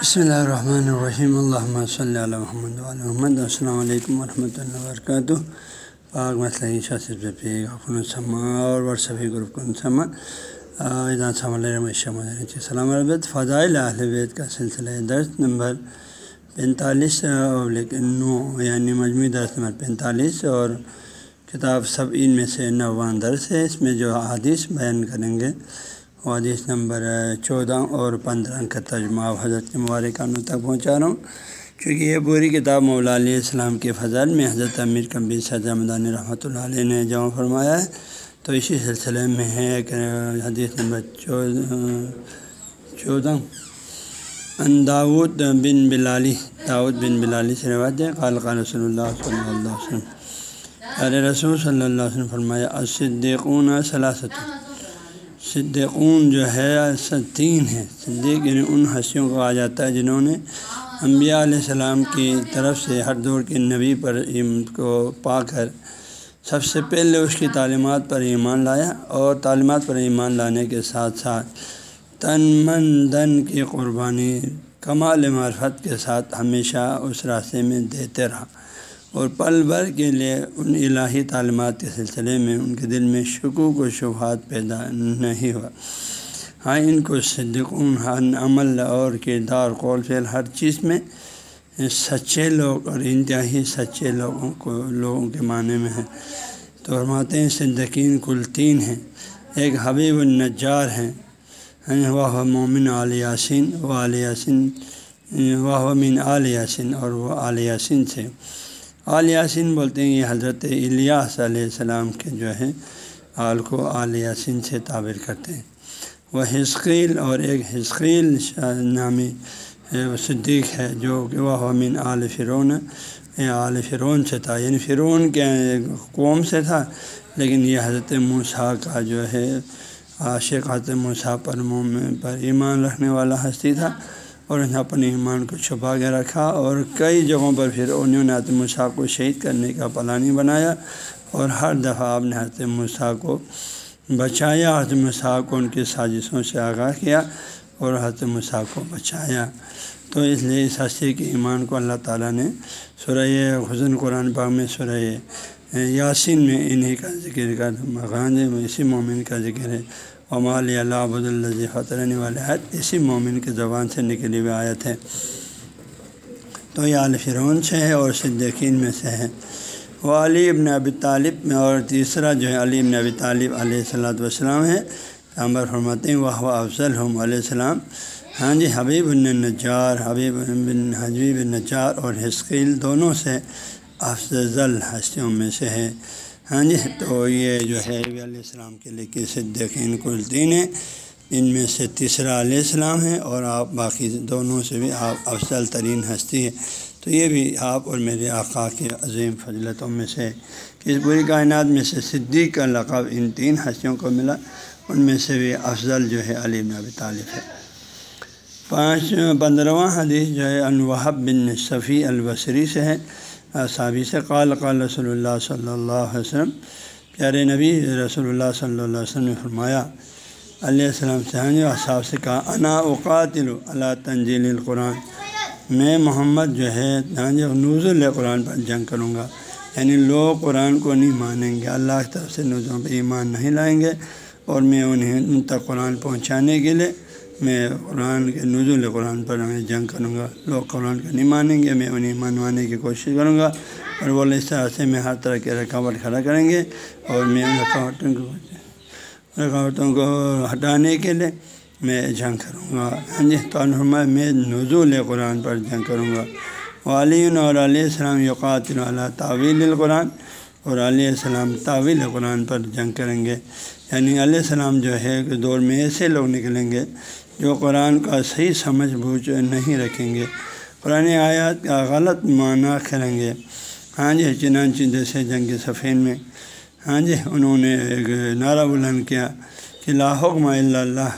بسم اللہ الرحمن الرحیم اللہ صلی اللہ محمد محمد السلام علیکم ورحمۃ اللہ وبرکاتہ پاک مسئلہ شاثما اور ورثفی گروپ سما سلام البت فضائل اہل بیت کا سلسلہ درس نمبر پینتالیس لیکن نو یعنی مجموعی درس نمبر پینتالیس اور کتاب سب ان میں سے نوان درس ہے اس میں جو حادث بیان کریں گے حدیث نمبر چودہ اور پندرہ کا ترجمہ حضرت کے مبارکانوں تک پہنچا رہا ہوں۔ چونکہ یہ پوری کتاب مولا علیہ السلام کے فضل میں حضرت امیر کبیر سجا مدانی رحمۃ اللہ علیہ نے جمع فرمایا ہے، تو اسی سلسلے میں ہے کہ حدیث نمبر چودہ داود بن بلالی داود بن بلالی سے روایت ہے۔ قال قال رسول اللہ صلی اللہ علیہ وسلم۔ ارے رسول صلی اللہ علیہ وسلم فرمایا اسدقون سلاست صدقون جو ہے تین ہے صدیق یعنی ان ہنسیوں کو آ جاتا ہے جنہوں نے انبیاء علیہ السلام کی طرف سے ہر دور کے نبی پر کو پا کر سب سے پہلے اس کی تعلیمات پر ایمان لایا اور تعلیمات پر ایمان لانے کے ساتھ ساتھ تن من دن کی قربانی، کمال معرفت کے ساتھ ہمیشہ اس راستے میں دیتے رہا۔ اور پل بھر کے لیے ان الہی تعلیمات کے سلسلے میں ان کے دل میں شکوک و شبہات پیدا نہیں ہوا ہاں ان کو صدقون عمل اور کردار، قول، فعل، ہر چیز میں سچے لوگ اور انتہائی سچے لوگوں کو، لوگوں کے معنی میں ہے تو فرماتے ہیں صدقین کل تین ہیں۔ ایک حبیب النجار ہیں۔ ہاں، وہ مومن علی یاسین، وہ علی یاسین، وہ من علی یاسین اور وہ علی یاسین سے۔ آل یاسین بولتے ہیں، یہ حضرت الیاس علیہ السلام کے جو ہے آل کو آل یاسین سے تعبیر کرتے ہیں۔ وہ حسقیل اور ایک حسقیل نامی صدیق ہے، جو کہ وہ امین آل فرون آل فرون سے تھا۔ یعنی فرون کے قوم سے تھا، لیکن یہ حضرت موسیٰ کا جو ہے، عاشق حضرت موسیٰ پر پر ایمان رکھنے والا ہستی تھا۔ اور انہیں اپنے ایمان کو چھپا کے رکھا اور کئی جگہوں پر پھر انہوں نے حضرت مسا کو شہید کرنے کا پلانی بنایا اور ہر دفعہ آپ نے حضرت مسا کو بچایا، حضرت مسا کو ان کی سازشوں سے آگاہ کیا اور حضرت مسا کو بچایا۔ تو اس لیے اس ہستی کے ایمان کو اللہ تعالیٰ نے سورہ حسن قرآن پاک میں سورہ یاسین میں انہیں کا ذکر کر مغان اسی مومن کا ذکر ہے۔ عمال اللہ عبد الزی فطرانی والے آیت اسی مومن کی زبان سے نکلی ہوئی آیت ہے۔ تو یہ عال فرعون سے ہے اور صدیقین میں سے ہے۔ وہ علی ابن ابی طالب میں اور تیسرا جو ہے علی ابن ابی طالب علیہ السلۃ والسلام ہے۔ عمبر فرماتے ہیں وہ افضل ہم علیہ السلام۔ ہاں جی حبیب النجار، حبیب بن حجیب النجار اور حسقیل دونوں سے افضل ہستیوں میں سے ہے۔ ہاں جی تو یہ جو ہے علیہ السلام کے لیے صدقین کلطین ہیں، ان میں سے تیسرا علیہ السلام ہے اور آپ باقی دونوں سے بھی آپ افضل ترین ہستی ہے تو یہ بھی آپ اور میرے آقا کے عظیم فضلتوں میں سے کہ اس پوری کائنات میں سے صدیق کا لقب ان تین ہستیوں کو ملا۔ ان میں سے بھی افضل جو ہے علی ابی طالب ہے۔ پانچ پندرہواں حدیث جو ہے انوحب بن صفی البصری سے ہے۔ صابی سے قال قال رسول اللہ صلی اللہ علیہ وسلم، پیارے نبی رسول اللہ صلی اللہ علیہ وسلم نے فرمایا، علیہ السلام سے ہاں صاحب سے کہا، انا اوقاتل اللہ تنزیل القرآن، میں محمد جو ہے یعنی ہاں نوز قرآن پر جنگ کروں گا۔ یعنی لوگ قرآن کو نہیں مانیں گے، اللہ کی طرف سے نوزوں پہ ایمان نہیں لائیں گے، اور میں انہیں ان تک قرآن پہنچانے کے لیے میں قرآن کے نزول قرآن پر میں جنگ کروں گا۔ لوگ قرآن کا نہیں مانیں گے، میں انہیں منوانے کی کوشش کروں گا۔ اور وہ اس طرح سے میں ہر طرح کے رکاوٹ کھڑا کریں گے اور میں ان رکاوٹوں کو رکاوٹوں کو ہٹانے کے لیے میں جنگ کروں گا۔ ہاں جی تو میں نزول قرآن پر جنگ کروں گا۔ والین اور علیہ السلام یقات اللہ تعویل القرآن اور علیہ السلام تعویل قرآن پر جنگ کریں گے۔ یعنی علیہ السلام جو ہے کہ دور میں ایسے لوگ نکلیں گے جو قرآن کا صحیح سمجھ بوجھ نہیں رکھیں گے۔ قرآن آیات کا غلط معنی کریں گے۔ ہاں جی چنانچہ جیسے جنگ سفین میں ہاں جی انہوں نے ایک نعرہ بلند کیا کہ لا حکم اللہ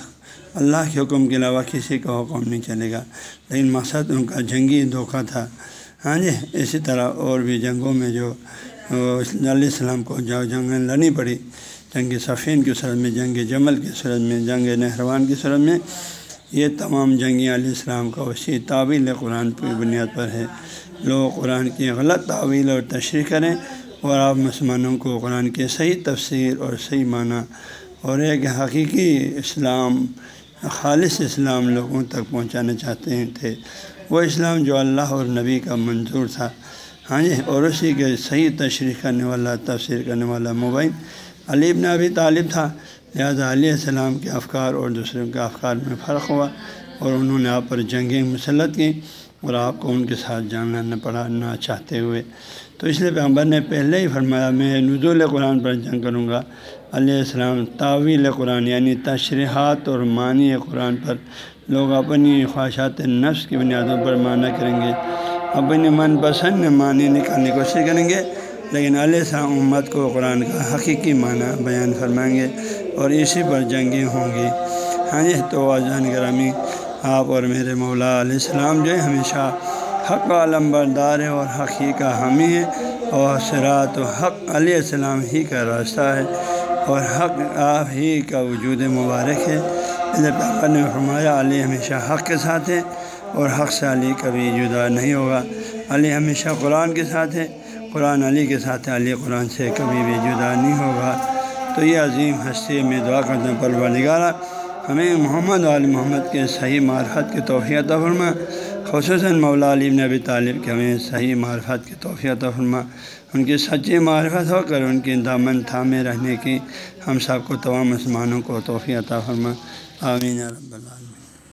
اللہ کے حکم کے علاوہ کسی کا حکم نہیں چلے گا۔ لیکن مقصد ان کا جنگی دھوکہ تھا۔ ہاں جی اسی طرح اور بھی جنگوں میں جو علیہ السلام کو جو جنگ لڑنی پڑی جنگ صفین کی صورت میں، جنگ جمل کی صورت میں، جنگ نہروان کی صورت میں، یہ تمام جنگی علیہ السلام کا وسیع تعویل قرآن کی بنیاد پر ہے۔ لوگ قرآن کی غلط تعویل اور تشریح کریں اور آپ مسلمانوں کو قرآن کے صحیح تفسیر اور صحیح معنی اور ایک حقیقی اسلام، خالص اسلام لوگوں تک پہنچانا چاہتے تھے۔ وہ اسلام جو اللہ اور نبی کا منظور تھا۔ ہاں جی اور اسی کے صحیح تشریح کرنے والا، تفسیر کرنے والا مبین علی ابن ابی طالب تھا، لہٰذا علیہ السلام کے افکار اور دوسروں کے افکار میں فرق ہوا اور انہوں نے آپ پر جنگیں مسلط کی اور آپ کو ان کے ساتھ جاننا نہ پڑا، نہ چاہتے ہوئے۔ تو اس لیے پیغمبر نے پہلے ہی فرمایا، میں نزول قرآن پر جنگ کروں گا۔ علیہ السلام تعویل قرآن یعنی تشریحات اور معنی قرآن پر لوگ اپنی خواہشات نفس کی بنیادوں پر معنی کریں گے، اپنی من پسند معنی نکالنے کی کوشش کریں گے۔ لیکن علیہ السلام امت کو قرآن کا حقیقی معنی بیان فرمائیں گے اور اسی پر جنگیں ہوں گی۔ ہاں جی تو آجان گرامی، آپ اور میرے مولا علیہ السلام جو ہے ہمیشہ حق عالم بردار ہے اور حق ہی کا حامی ہے اور سرات و حق علیہ السلام ہی کا راستہ ہے اور حق آپ ہی کا وجود مبارک ہے۔ پاپا نے فرمایا، علی ہمیشہ حق کے ساتھ ہے اور حق سے علی کبھی جدا نہیں ہوگا۔ علی ہمیشہ قرآن کے ساتھ ہے قرآن علی کے ساتھ علی قرآن سے کبھی بھی جدا نہیں ہوگا۔ تو یہ عظیم ہستی میں دعا کرتا ہوں پلوا نگارہ ہمیں محمد علی محمد کے صحیح معرفت کی توفیع فرما۔ خصوصاً مولا علی نبی طالب کے ہمیں صحیح معرفت کی توفیع فرما۔ ان کی سچی معرفت ہو کر ان کی دامن تھامے رہنے کی ہم سب کو تمام مسلمانوں کو توفیع عطا فرما۔ آمین رب العالمین۔